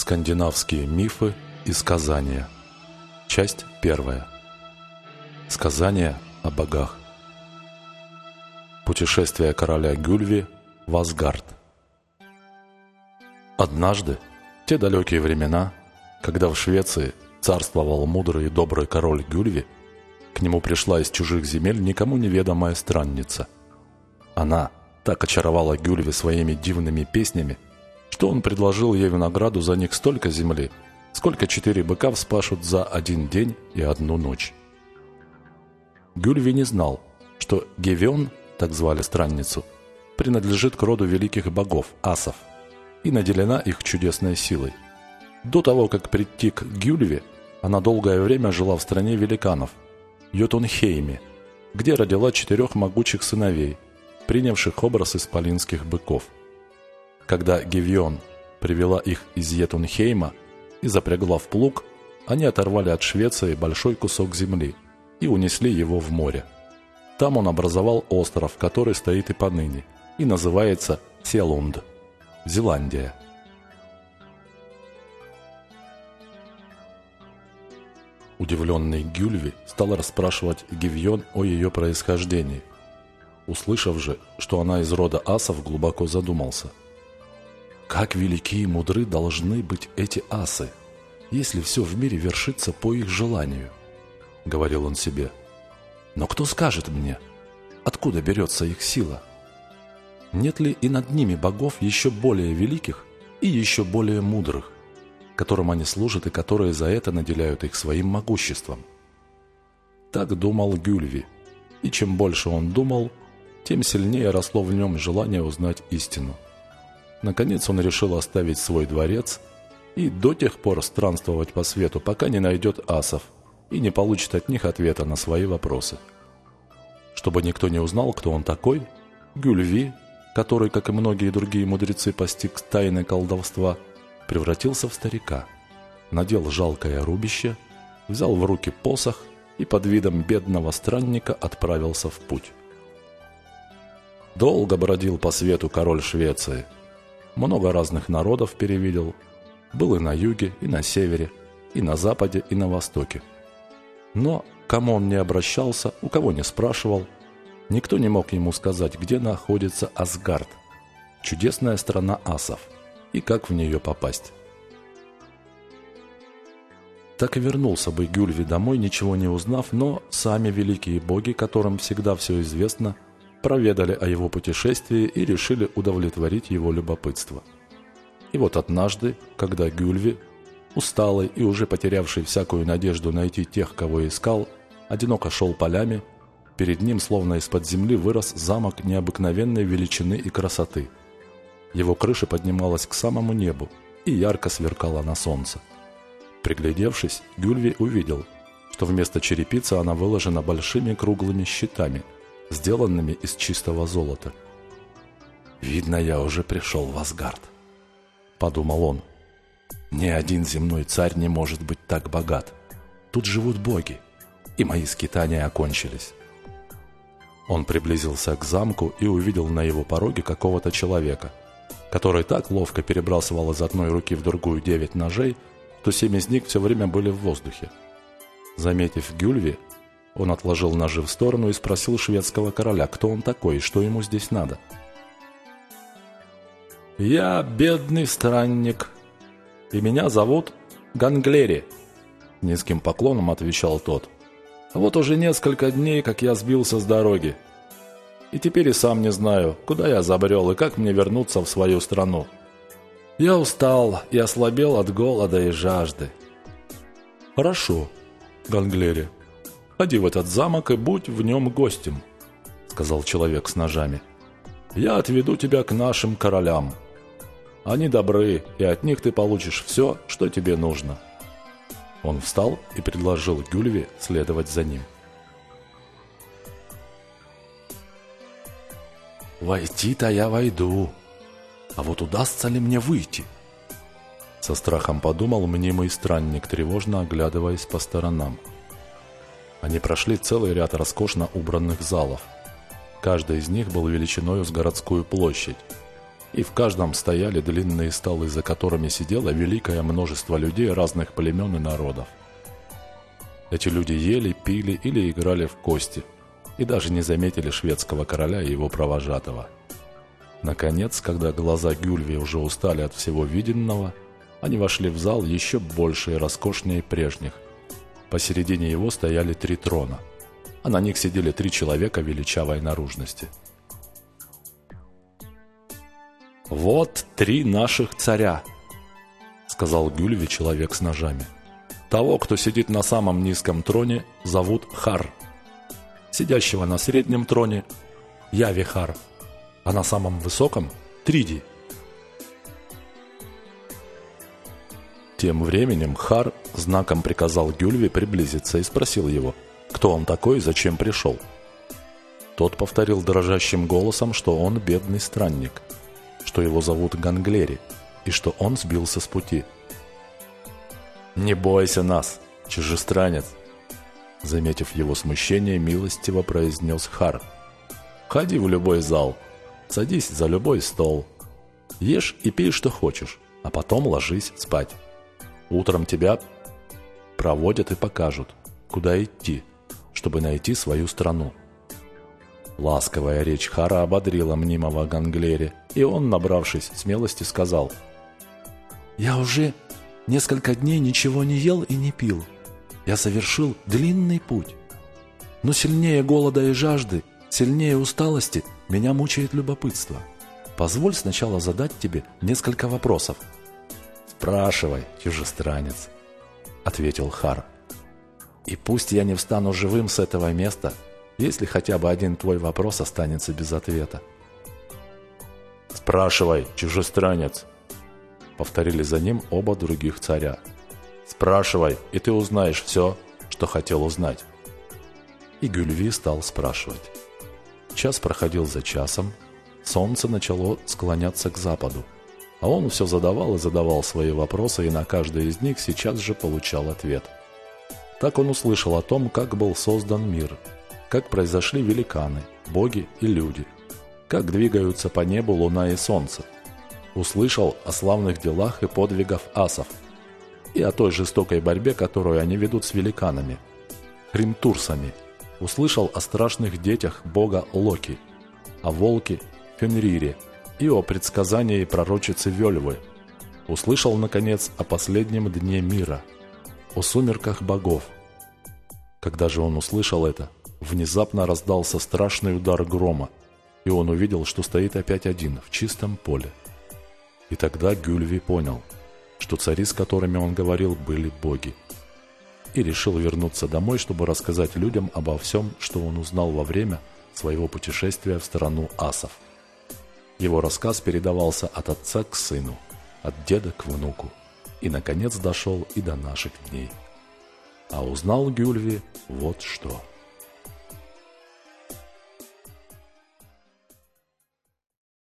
Скандинавские мифы и сказания. Часть первая. Сказания о богах. Путешествие короля Гюльви в Асгард. Однажды, в те далекие времена, когда в Швеции царствовал мудрый и добрый король Гюльви, к нему пришла из чужих земель никому неведомая странница. Она так очаровала Гюльви своими дивными песнями – что он предложил ей в за них столько земли, сколько четыре быка вспашут за один день и одну ночь. Гюльви не знал, что Гевион, так звали странницу, принадлежит к роду великих богов, асов, и наделена их чудесной силой. До того, как прийти к Гюльве, она долгое время жила в стране великанов, Йотунхейме, где родила четырех могучих сыновей, принявших образ исполинских быков – когда Гевион привела их из Етунхейма и запрягла в плуг, они оторвали от Швеции большой кусок земли и унесли его в море. Там он образовал остров, который стоит и поныне, и называется Селунд, Зеландия. Удивленный Гюльви стал расспрашивать Гивьон о ее происхождении. Услышав же, что она из рода асов, глубоко задумался – как велики и мудры должны быть эти асы, если все в мире вершится по их желанию, — говорил он себе. Но кто скажет мне, откуда берется их сила? Нет ли и над ними богов еще более великих и еще более мудрых, которым они служат и которые за это наделяют их своим могуществом? Так думал Гюльви, и чем больше он думал, тем сильнее росло в нем желание узнать истину — Наконец он решил оставить свой дворец и до тех пор странствовать по свету, пока не найдет асов и не получит от них ответа на свои вопросы. Чтобы никто не узнал, кто он такой, Гюльви, который, как и многие другие мудрецы, постиг тайны колдовства, превратился в старика, надел жалкое рубище, взял в руки посох и под видом бедного странника отправился в путь. Долго бродил по свету король Швеции – много разных народов перевидел. Был и на юге, и на севере, и на западе, и на востоке. Но кому он не обращался, у кого не спрашивал, никто не мог ему сказать, где находится Асгард, чудесная страна асов, и как в нее попасть. Так и вернулся бы Гюльви домой, ничего не узнав, но сами великие боги, которым всегда все известно – проведали о его путешествии и решили удовлетворить его любопытство. И вот однажды, когда Гюльви, усталый и уже потерявший всякую надежду найти тех, кого искал, одиноко шел полями, перед ним словно из-под земли вырос замок необыкновенной величины и красоты. Его крыша поднималась к самому небу и ярко сверкала на солнце. Приглядевшись, Гюльви увидел, что вместо черепицы она выложена большими круглыми щитами – сделанными из чистого золота. «Видно, я уже пришел в Асгард», — подумал он. «Ни один земной царь не может быть так богат. Тут живут боги, и мои скитания окончились». Он приблизился к замку и увидел на его пороге какого-то человека, который так ловко перебрасывал из одной руки в другую девять ножей, что семь из них все время были в воздухе. Заметив Гюльви, он отложил ножи в сторону и спросил шведского короля, кто он такой и что ему здесь надо. «Я бедный странник, и меня зовут Ганглери», — низким поклоном отвечал тот. «Вот уже несколько дней, как я сбился с дороги, и теперь и сам не знаю, куда я забрел и как мне вернуться в свою страну. Я устал и ослабел от голода и жажды». «Хорошо, Ганглери», Ходи в этот замок и будь в нем гостем», — сказал человек с ножами. «Я отведу тебя к нашим королям. Они добры, и от них ты получишь все, что тебе нужно». Он встал и предложил Гюльве следовать за ним. «Войти-то я войду, а вот удастся ли мне выйти?» Со страхом подумал мнимый странник, тревожно оглядываясь по сторонам. Они прошли целый ряд роскошно убранных залов. Каждый из них был величиною с городскую площадь. и в каждом стояли длинные столы, за которыми сидело великое множество людей разных племен и народов. Эти люди ели, пили или играли в кости, и даже не заметили шведского короля и его провожатого. Наконец, когда глаза Гюльви уже устали от всего виденного, они вошли в зал еще больше и роскошнее прежних. Посередине его стояли три трона, а на них сидели три человека величавой наружности – «Вот три наших царя», — сказал Гюльви человек с ножами. «Того, кто сидит на самом низком троне, зовут Хар. Сидящего на среднем троне — Явихар, а на самом высоком — Триди». Тем временем Хар знаком приказал Гюльви приблизиться и спросил его, кто он такой и зачем пришел. Тот повторил дрожащим голосом, что он бедный странник — что его зовут Ганглери, и что он сбился с пути. «Не бойся нас, чужестранец!» Заметив его смущение, милостиво произнес Хар. «Ходи в любой зал, садись за любой стол, ешь и пей, что хочешь, а потом ложись спать. Утром тебя проводят и покажут, куда идти, чтобы найти свою страну. Ласковая речь Хара ободрила мнимого Ганглери, и он, набравшись смелости, сказал «Я уже несколько дней ничего не ел и не пил. Я совершил длинный путь. Но сильнее голода и жажды, сильнее усталости меня мучает любопытство. Позволь сначала задать тебе несколько вопросов». «Спрашивай, чужестранец», — ответил Хар. «И пусть я не встану живым с этого места», — если хотя бы один твой вопрос останется без ответа. «Спрашивай, чужестранец!» Повторили за ним оба других царя. «Спрашивай, и ты узнаешь все, что хотел узнать». И Гюльви стал спрашивать. Час проходил за часом, солнце начало склоняться к западу, а он все задавал и задавал свои вопросы, и на каждый из них сейчас же получал ответ. Так он услышал о том, как был создан мир – как произошли великаны, боги и люди, как двигаются по небу луна и солнце. Услышал о славных делах и подвигах асов и о той жестокой борьбе, которую они ведут с великанами, хримтурсами. Услышал о страшных детях бога Локи, о волке Фенрире и о предсказании пророчицы Вельвы. Услышал, наконец, о последнем дне мира, о сумерках богов. Когда же он услышал это – Внезапно раздался страшный удар грома, и он увидел, что стоит опять один, в чистом поле. И тогда Гюльви понял, что цари, с которыми он говорил, были боги. И решил вернуться домой, чтобы рассказать людям обо всем, что он узнал во время своего путешествия в страну асов. Его рассказ передавался от отца к сыну, от деда к внуку, и, наконец, дошел и до наших дней. А узнал Гюльви вот что –